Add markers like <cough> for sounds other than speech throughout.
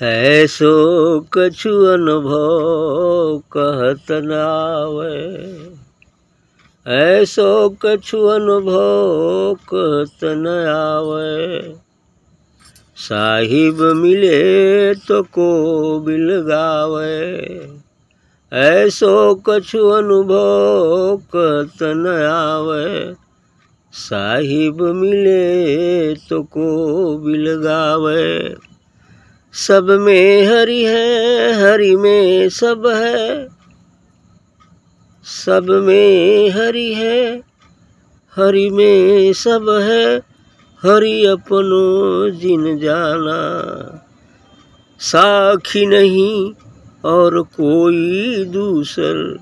ऐसो कछु अनुभव कहत नावे। ऐसो कछु अनुभव कहत न आवे साहिब मिले तो को बिल गावे ऐसो कछु अनुभव कहत न आवे साहिब मिले तो को बिल गावे। सब में हरि है, हरि में सब है। सब में हरि है, हरि में सब है। हरि अपनो जिन जाना, साखी नहीं और कोई दूसर।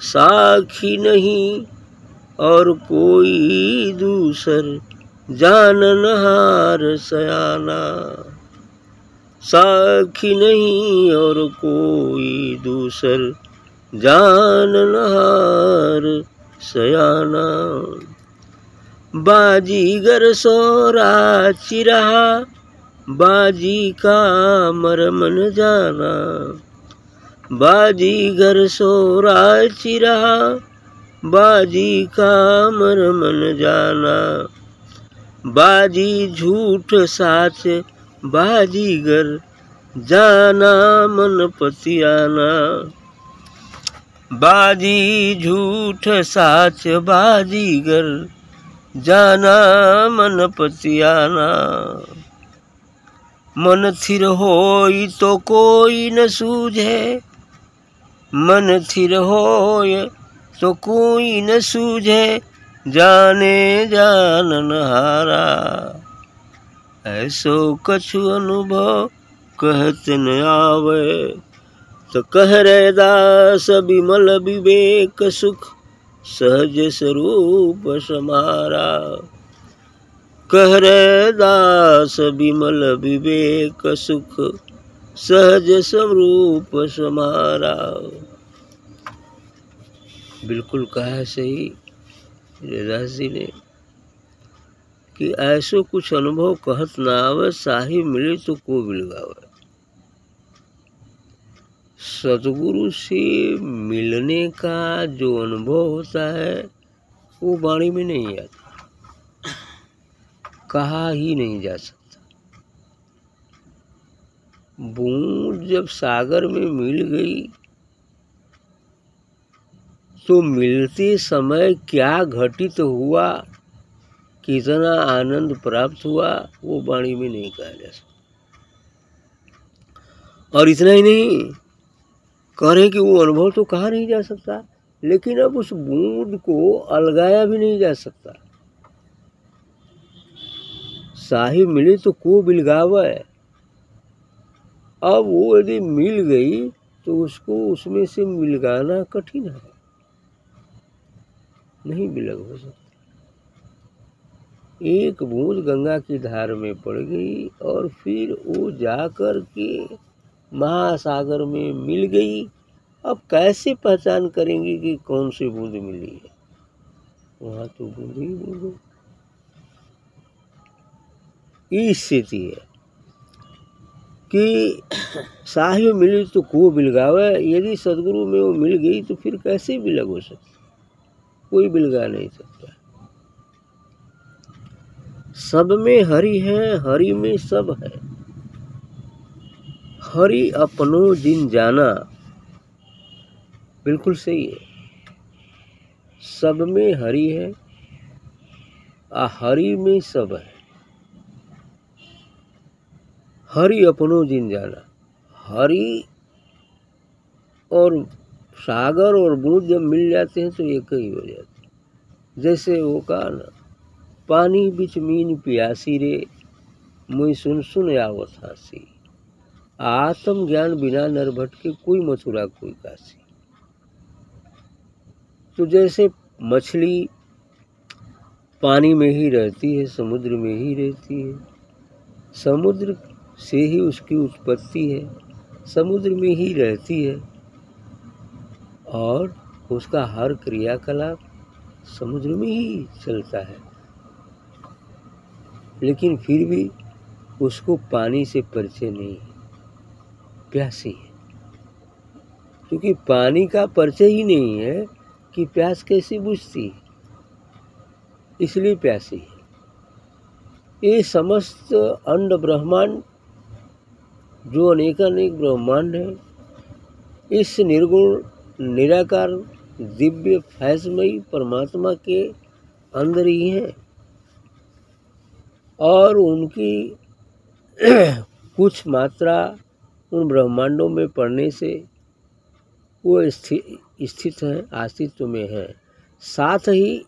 साखी नहीं और कोई दूसर जानन हार सयाना। साखी नहीं और कोई दूसर जाननहार सयाना। बाजीगर सोरा चिरहा, बाजी का मरमन जाना। बाजीगर सोरा चिरहा, बाजी का मरमन जाना। बाजी झूठ साच बाजीगर, जाना मन पतियाना। बाजी झूठ साच बाजीगर, जाना मन पतियाना। मन थिर होई तो कोई न सूझे, मन थिर होय तो कोई न सूझे, जाने जानन हारा ऐसो कछु अनुभव कहत न आवे। तो कह रे दास विमल विवेक सुख सहज स्वरूप समारा। कह रे दास विमल विवेक सुख सहज स्वरूप समारा। बिल्कुल कहा सही रेदास जी ने। कि ऐसो कुछ अनुभव कहत ना आवे साहिब मिले तो को बिलगावे सतगुरु से मिलने का जो अनुभव होता है, वो वाणी में नहीं आता। कहा ही नहीं जा सकता। बूंद जब सागर में मिल गई तो मिलते समय क्या घटित हुआ कितना आनंद प्राप्त हुआ, वो वाणी में नहीं कहा जा सकता। और इतना ही नहीं, कह रहे कि वो अनुभव तो कहा नहीं जा सकता, लेकिन अब उस बूंद को अलगाया भी नहीं जा सकता। साहिब मिले तो को बिलगावे अब वो यदि मिल गई तो उसको उसमें से मिलगाना कठिन है। नहीं बिलग हो सकता। एक बूंद गंगा की धार में पड़ गई और फिर वो जाकर के महासागर में मिल गई। अब कैसे पहचान करेंगे कि कौन सी बूंद मिली है? वहाँ तो बूंद ही बूंद ये स्थिति है कि साहिब मिली तो को बिलगावे यदि सदगुरु में वो मिल गई तो फिर कैसे बिलग हो सकती कोई बिलगा नहीं सकता। सब में हरि है, हरि में सब है। हरि अपनो जिन जाना। बिल्कुल सही है। सब में हरि है, आ हरि में सब है। हरि अपनो जिन जाना। हरि और सागर और बूंद जब मिल जाते हैं तो एक ही हो जाते जैसे वो कहा ना पानी बिच मीन प्यासी रे, मुई सुन सुन आवत हासी। आत्म ज्ञान बिना नरभट के कोई मथुरा कोई काशी तो जैसे मछली पानी में ही रहती है, समुद्र में ही रहती है, समुद्र से ही उसकी उत्पत्ति है, समुद्र में ही रहती है, और उसका हर क्रियाकलाप समुद्र में ही चलता है। लेकिन फिर भी उसको पानी से परिचय नहीं है। प्यासी है। क्योंकि पानी का परिचय ही नहीं है कि प्यास कैसी बुझती है। इसलिए प्यासी है। ये समस्त अंड ब्रह्मांड, जो अनेक अनेक ब्रह्मांड है, इस निर्गुण, निराकार, दिव्य, फैसमयी परमात्मा के अंदर ही हैं। और उनकी <clears throat> कुछ मात्रा उन ब्रह्मांडों में पड़ने से वो स्थित स्थित हैं, अस्तित्व में हैं। साथ ही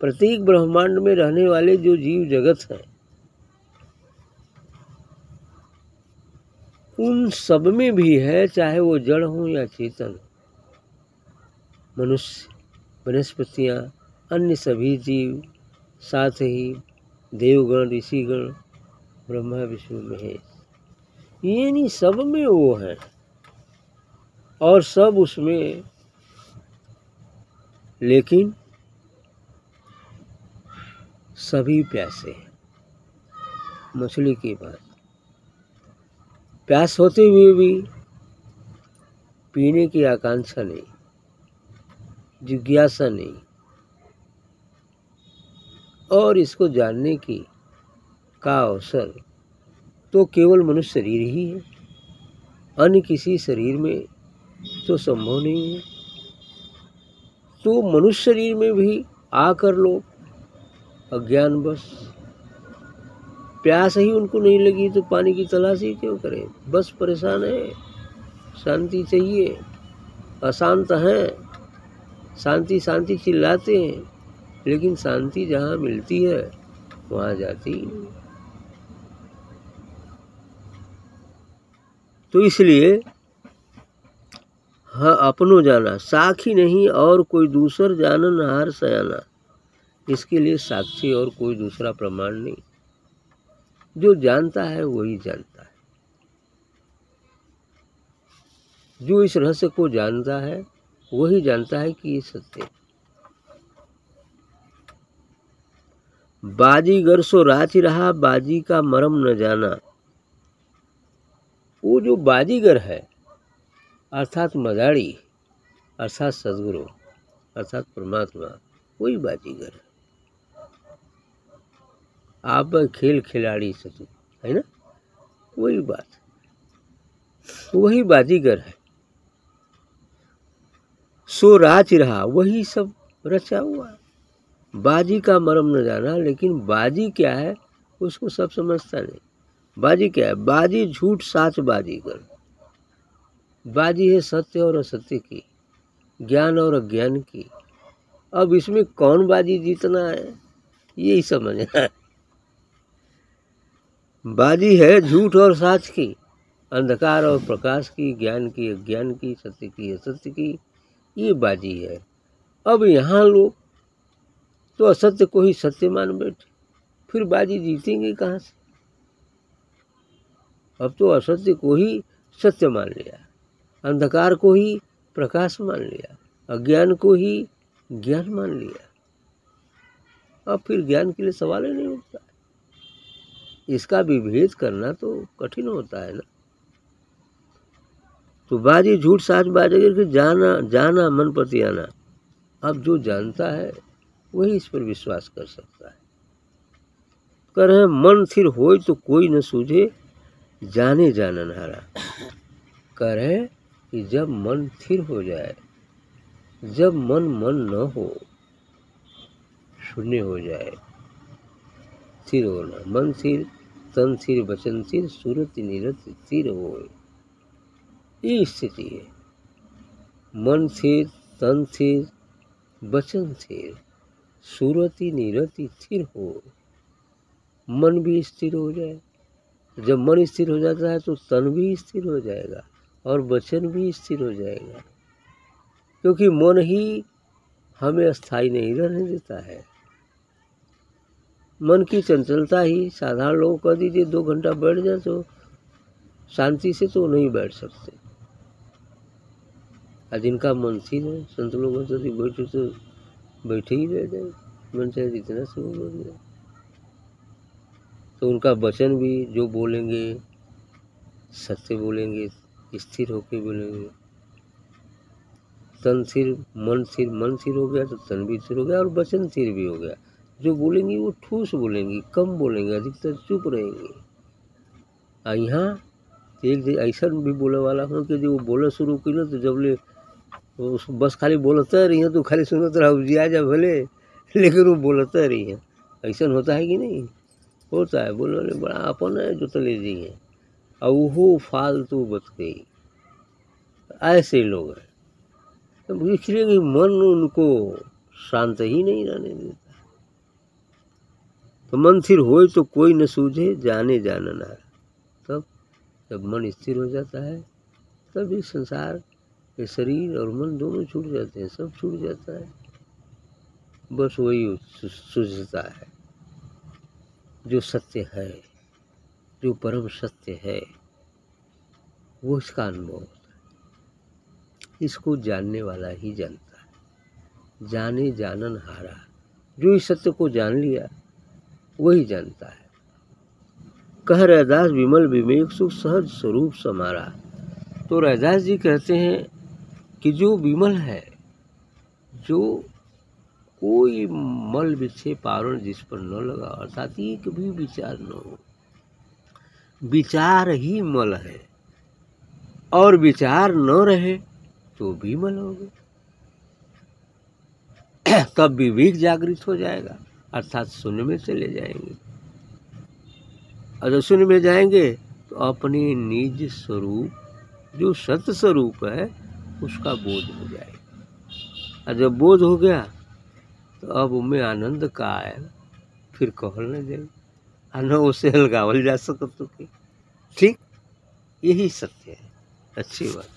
प्रत्येक ब्रह्मांड में रहने वाले जो जीव जगत हैं, उन सब में भी है, चाहे वो जड़ हो या चेतन। मनुष्य, वनस्पतियाँ, अन्य सभी जीव, साथ ही देवगण, ऋषिगण, ब्रह्मा, विष्णु, महेश। ये नहीं सब में वो है। और सब उसमें, लेकिन सभी प्यासे हैं। मछली की बात। प्यास होते हुए भी पीने की आकांक्षा नहीं, जिज्ञासा नहीं। और इसको जानने की का अवसर तो केवल मनुष्य शरीर ही है। अन्य किसी शरीर में तो संभव नहीं है। तो मनुष्य शरीर में भी आकर लोग अज्ञान बस प्यास ही उनको नहीं लगी तो पानी की तलाश ही क्यों करें? बस परेशान है, शांति चाहिए, अशांत हैं शांति शांति चिल्लाते हैं। लेकिन शांति जहाँ मिलती है, वहाँ जाती। तो इसलिए हाँ अपनो जाना, साखी नहीं और कोई दूसर जानन हार सयाना। इसके लिए साक्षी और कोई दूसरा प्रमाण नहीं। जो जानता है, वही जानता है। जो इस रहस्य को जानता है, वही जानता है कि ये सत्य है। बाजीगर सो राच रहा, बाजी का मरम न जाना। वो जो बाजीगर है, अर्थात मदारी, अर्थात सदगुरु, अर्थात परमात्मा, वही बाजीगर है। आप खेल खिलाड़ी सचु, है ना? वही बात। वही बाजीगर है। सो राच रहा, वही सब रचा हुआ बाजी का मरम न जाना, लेकिन बाजी क्या है, उसको सब समझता नहीं। बाजी क्या है? बाजी झूठ साच बाजी कर। बाजी है सत्य और असत्य की, ज्ञान और अज्ञान की। अब इसमें कौन बाजी जीतना है? यही समझना है बाजी है झूठ और साच की, अंधकार और प्रकाश की, ज्ञान की, अज्ञान की, सत्य की, असत्य की। ये बाजी है। अब यहाँ लोग तो असत्य को ही सत्य मान बैठे। फिर बाजी जीतेंगे कहाँ से? अब तो असत्य को ही सत्य मान लिया, अंधकार को ही प्रकाश मान लिया, अज्ञान को ही ज्ञान मान लिया। अब फिर ज्ञान के लिए सवाल ही नहीं उठता। इसका विभेद करना तो कठिन होता है ना। तो बाजी झूठ साच बाजी करके जाना जाना मन प्रति आना। अब जो जानता है वही इस पर विश्वास कर सकता है। कर रहे मन स्थिर हो तो कोई न सूझे, जाने जानन हारा कह रहे कि जब मन स्थिर हो जाए, जब मन मन न हो, शून्य हो जाए। स्थिर होना, मन स्थिर, तन स्थिर, वचन स्थिर, सूरत, निरत स्थिर हो ये स्थिति है। मन स्थिर, तन स्थिर, वचन स्थिर। सूरति निरति स्थिर हो। मन भी स्थिर हो जाए। जब मन स्थिर हो जाता है तो तन भी स्थिर हो जाएगा और वचन भी स्थिर हो जाएगा। क्योंकि मन ही हमें अस्थाई नहीं रहने देता है। मन की चंचलता ही साधारण लोग कह दीजिए दो घंटा बैठ जाए तो शांति से तो नहीं बैठ सकते। जिनका मन स्थिर है, संत लोग तो बैठे तो बैठे ही रह जाए मन चाहे जितना समय बोल जाए तो उनका वचन भी जो बोलेंगे, सत्य बोलेंगे, स्थिर होके बोलेंगे। तन सिर, मन सिर मन सिर हो गया तो तन भी स्थिर हो गया और वचन स्थिर भी हो गया। जो बोलेंगी वो ठूस बोलेंगी, कम बोलेंगे, अधिकतर चुप रहेंगी। और यहाँ एक ऐसा भी बोले वाला हूँ कि जो वो बोले शुरू की ना तो जब ले उस- बस खाली बोलते रही हैं तो खाली सुनत रहा जिया जा भले। लेकिन वो बोलते रही हैं। ऐसा होता है कि नहीं? होता है। बोले बोले बड़ा अपन है जो तले जी हैं। और वो फालतू बत गई ऐसे लोग हैं। तो इसलिए कि मन उनको शांत ही नहीं रहने देता। तो मन स्थिर हो तो कोई न सूझे, जाने जानना तब जब मन स्थिर हो जाता है, तभी संसार के शरीर और मन दोनों छूट जाते हैं, सब छूट जाता है। बस वही सूझता है। जो सत्य है, जो परम सत्य है, वो इसका अनुभव होता है। इसको जानने वाला ही जानता है। जाने जानन हारा। जो इस सत्य को जान लिया, वही जानता है। कह रैदास विमल विवेक सुख सहज स्वरूप समारा। तो रैदास जी कहते हैं कि जो विमल है, जो कोई मल विक्षेप पारण जिस पर न लगा, अर्थात एक भी विचार न हो। विचार ही मल है। और विचार न रहे तो भी मल हो गए। <clears throat> तब विवेक जागृत हो जाएगा, अर्थात शून्य में चले जाएँगे। जब शून्य में जाएँगे तो अपने निज स्वरूप, जो सत्य स्वरूप है उसका बोझ हो जाएगा और जब बोझ हो गया तो अब उनमें आनंद का आएगा फिर कहल न जाए। आ न उसे हलगावल जा सकत तो ठीक? यही सत्य है। अच्छी बात।